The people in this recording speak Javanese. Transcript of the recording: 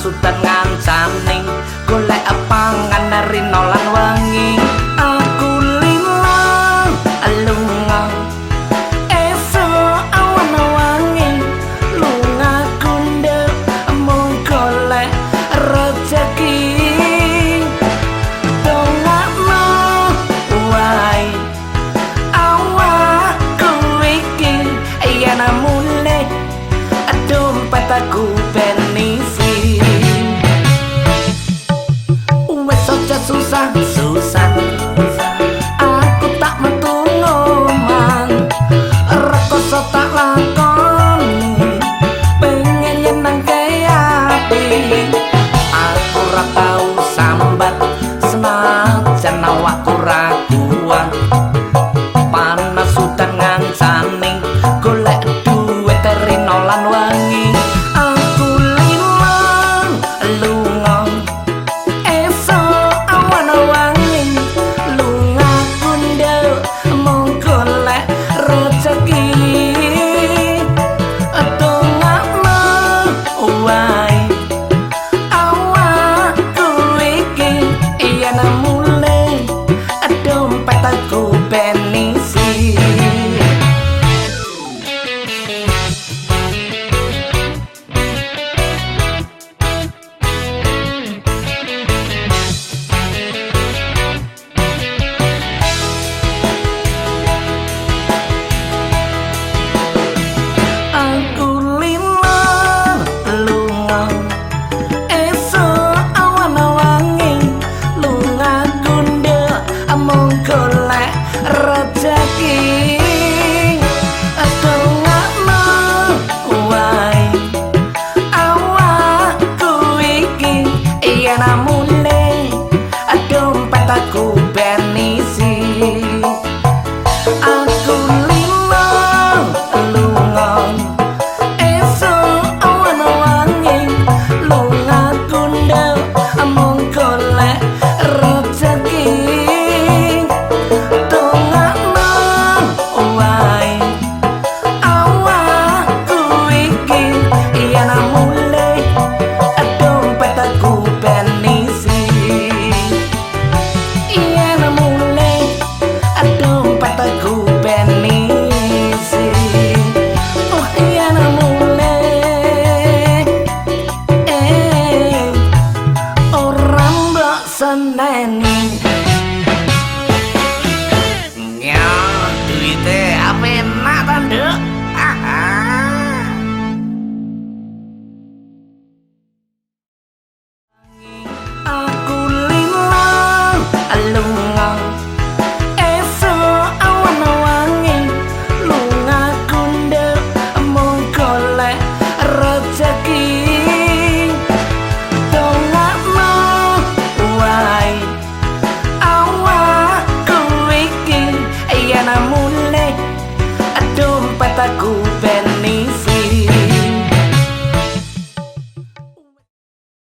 kasutan ngancam ning golek pangan nari nolan wengi. Aku limang lunga eso awan wangi. Lunga kunde mung golek rezeki dongakmu wai awak kuwiki iya namun Takut ora tau sambat senajan awakku ra kuat. Panas sudan ngancani golek duwe terino lan wangi aku limang lunga eso awan wangi lunga kundel mung golek rezeki jumpa tak ku penisah